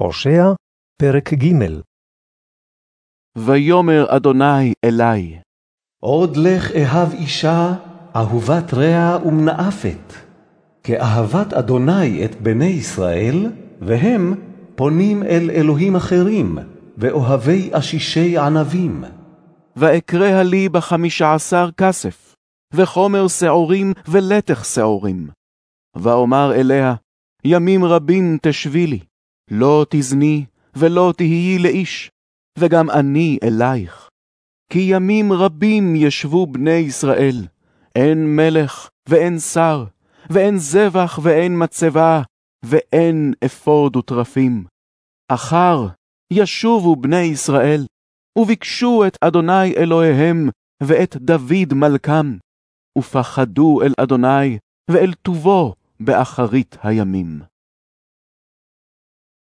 הושע, פרק ג' ויאמר אדוני אלי, עוד לך אהב אישה, אהובת רע ומנאפת. כאהבת אדוני את בני ישראל, והם פונים אל אלוהים אחרים, ואוהבי עשישי ענבים. ואקרא לי בחמישה עשר כסף, וחומר שעורים ולתך שעורים. ואומר אליה, ימים רבים תשבי לי, לא תזני ולא תהיי לאיש, וגם אני אלייך. כי ימים רבים ישבו בני ישראל, אין מלך ואין שר, ואין זבח ואין מצבה, ואין אפוד וטרפים. אחר ישובו בני ישראל, וביקשו את אדוני אלוהיהם, ואת דוד מלכם, ופחדו אל אדוני, ואל טובו באחרית הימים.